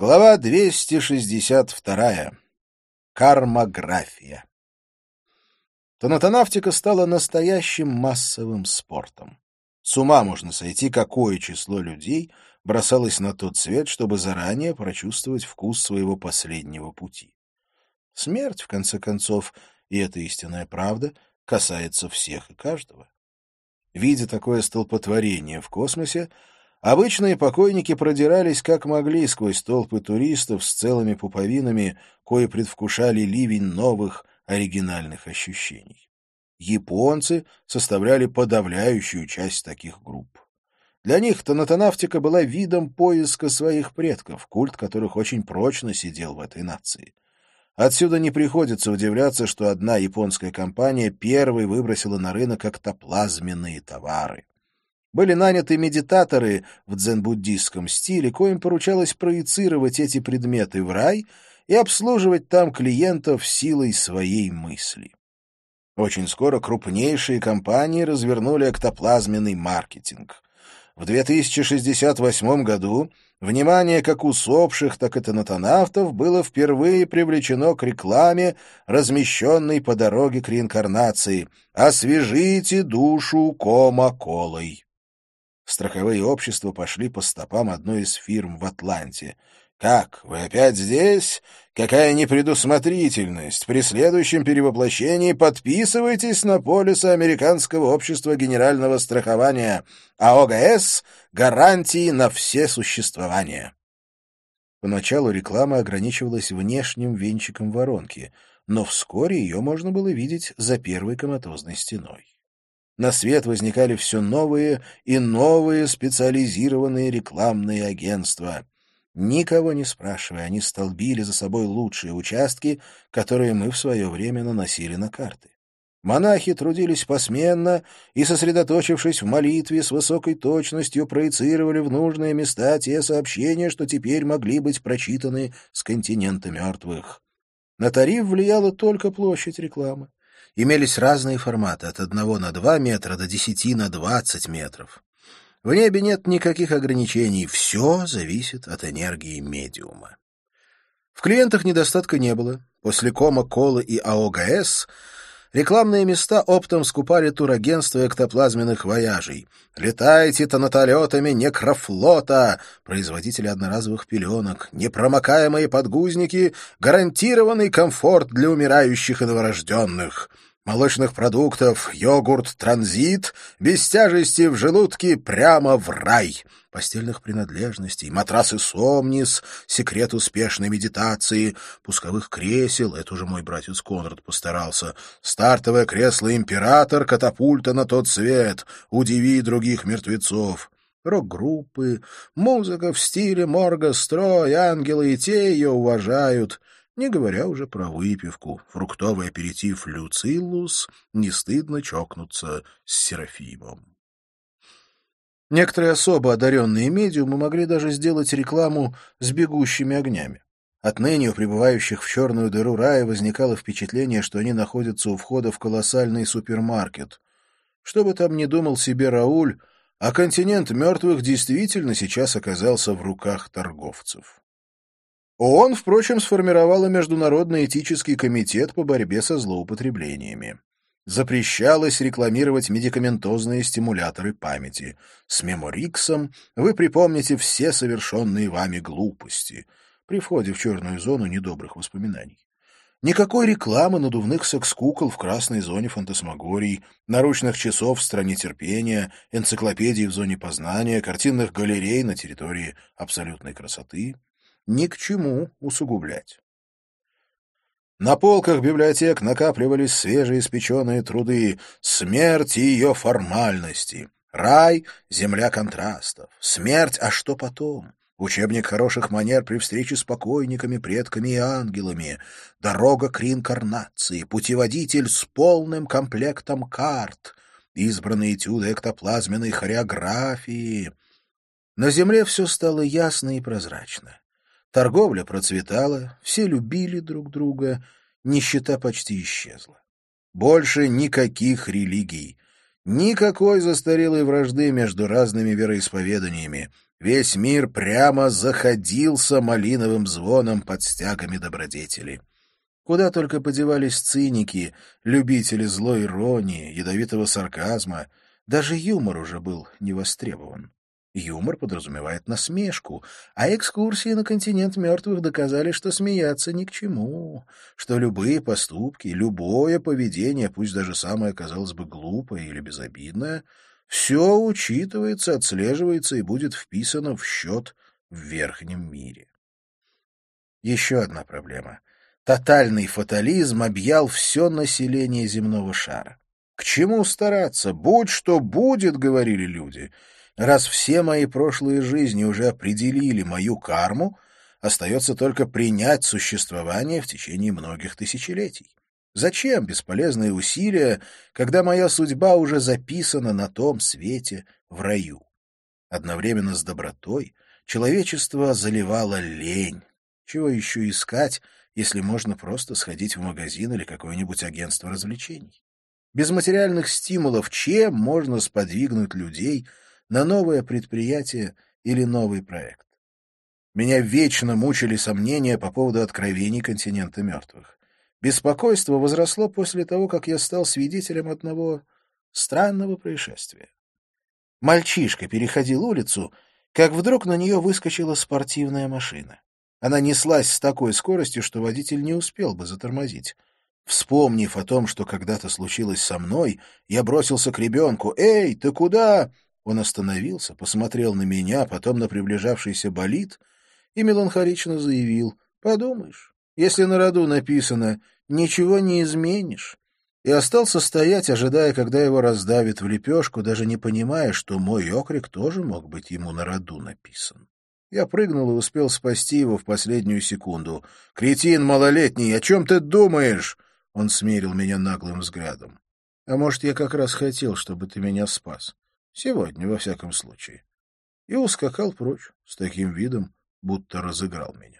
Глава 262. Кармография. Тонатонавтика стала настоящим массовым спортом. С ума можно сойти, какое число людей бросалось на тот свет, чтобы заранее прочувствовать вкус своего последнего пути. Смерть, в конце концов, и это истинная правда, касается всех и каждого. Видя такое столпотворение в космосе, Обычные покойники продирались как могли сквозь толпы туристов с целыми пуповинами, кои предвкушали ливень новых оригинальных ощущений. Японцы составляли подавляющую часть таких групп. Для них тонатонавтика была видом поиска своих предков, культ которых очень прочно сидел в этой нации. Отсюда не приходится удивляться, что одна японская компания первой выбросила на рынок октоплазменные товары. Были наняты медитаторы в дзен-буддистском стиле, коим поручалось проецировать эти предметы в рай и обслуживать там клиентов силой своей мысли. Очень скоро крупнейшие компании развернули эктоплазменный маркетинг. В 2068 году внимание как усопших, так и тонатонавтов было впервые привлечено к рекламе, размещенной по дороге к реинкарнации «Освежите душу кома-колой». Страховые общества пошли по стопам одной из фирм в Атланте. «Как? Вы опять здесь? Какая непредусмотрительность! При следующем перевоплощении подписывайтесь на полисы Американского общества генерального страхования, а ОГС — гарантии на все существования». Поначалу реклама ограничивалась внешним венчиком воронки, но вскоре ее можно было видеть за первой коматозной стеной на свет возникали все новые и новые специализированные рекламные агентства. Никого не спрашивая, они столбили за собой лучшие участки, которые мы в свое время наносили на карты. Монахи трудились посменно и, сосредоточившись в молитве, с высокой точностью проецировали в нужные места те сообщения, что теперь могли быть прочитаны с континента мертвых. На тариф влияла только площадь рекламы имелись разные форматы, от 1 на 2 метра до 10 на 20 метров. В небе нет никаких ограничений, все зависит от энергии медиума. В клиентах недостатка не было. После кома, колы и АОГС рекламные места оптом скупали турагентства эктоплазменных вояжей. «Летайте тонатолетами некрофлота!» производители одноразовых пеленок, непромокаемые подгузники, гарантированный комфорт для умирающих и новорожденных молочных продуктов, йогурт «Транзит», без тяжести в желудке прямо в рай, постельных принадлежностей, матрасы «Сомнис», секрет успешной медитации, пусковых кресел, это уже мой братец Конрад постарался, стартовое кресло «Император», катапульта на тот свет, удиви других мертвецов. Рок-группы, музыка в стиле морга строй, ангелы и те ее уважают не говоря уже про выпивку, фруктовый аперитив «Люциллус», не стыдно чокнуться с Серафимом. Некоторые особо одаренные медиумы могли даже сделать рекламу с бегущими огнями. Отныне у пребывающих в черную дыру рая возникало впечатление, что они находятся у входа в колоссальный супермаркет. Что бы там ни думал себе Рауль, а континент мертвых действительно сейчас оказался в руках торговцев. ООН, впрочем, сформировала Международный этический комитет по борьбе со злоупотреблениями. Запрещалось рекламировать медикаментозные стимуляторы памяти. С Мемориксом вы припомните все совершенные вами глупости при входе в черную зону недобрых воспоминаний. Никакой рекламы надувных секс-кукол в красной зоне фантасмагорий, наручных часов в стране терпения, энциклопедий в зоне познания, картинных галерей на территории абсолютной красоты — ни к чему усугублять. На полках библиотек накапливались свежеиспеченные труды «Смерть и ее формальности», «Рай — земля контрастов», «Смерть, а что потом?» Учебник хороших манер при встрече с покойниками, предками и ангелами, дорога к реинкарнации, путеводитель с полным комплектом карт, избранные этюды эктоплазменной хореографии. На земле все стало ясно и прозрачно. Торговля процветала, все любили друг друга, нищета почти исчезла. Больше никаких религий, никакой застарелой вражды между разными вероисповеданиями. Весь мир прямо заходился малиновым звоном под стягами добродетели. Куда только подевались циники, любители злой иронии, ядовитого сарказма. Даже юмор уже был не востребован. Юмор подразумевает насмешку, а экскурсии на континент мертвых доказали, что смеяться ни к чему, что любые поступки, любое поведение, пусть даже самое, казалось бы, глупое или безобидное, все учитывается, отслеживается и будет вписано в счет в верхнем мире. Еще одна проблема. Тотальный фатализм объял все население земного шара. К чему стараться? Будь что будет, говорили люди — Раз все мои прошлые жизни уже определили мою карму, остается только принять существование в течение многих тысячелетий. Зачем бесполезные усилия, когда моя судьба уже записана на том свете в раю? Одновременно с добротой человечество заливало лень. Чего еще искать, если можно просто сходить в магазин или какое-нибудь агентство развлечений? Без материальных стимулов чем можно сподвигнуть людей на новое предприятие или новый проект. Меня вечно мучили сомнения по поводу откровений континента мертвых. Беспокойство возросло после того, как я стал свидетелем одного странного происшествия. Мальчишка переходил улицу, как вдруг на нее выскочила спортивная машина. Она неслась с такой скоростью, что водитель не успел бы затормозить. Вспомнив о том, что когда-то случилось со мной, я бросился к ребенку. «Эй, ты куда?» Он остановился, посмотрел на меня, потом на приближавшийся болид и меланхолично заявил, «Подумаешь, если на роду написано «ничего не изменишь», и остался стоять, ожидая, когда его раздавит в лепешку, даже не понимая, что мой окрик тоже мог быть ему на роду написан. Я прыгнул и успел спасти его в последнюю секунду. «Кретин малолетний, о чем ты думаешь?» Он смерил меня наглым взглядом. «А может, я как раз хотел, чтобы ты меня спас?» Сегодня, во всяком случае. И ускакал прочь с таким видом, будто разыграл меня.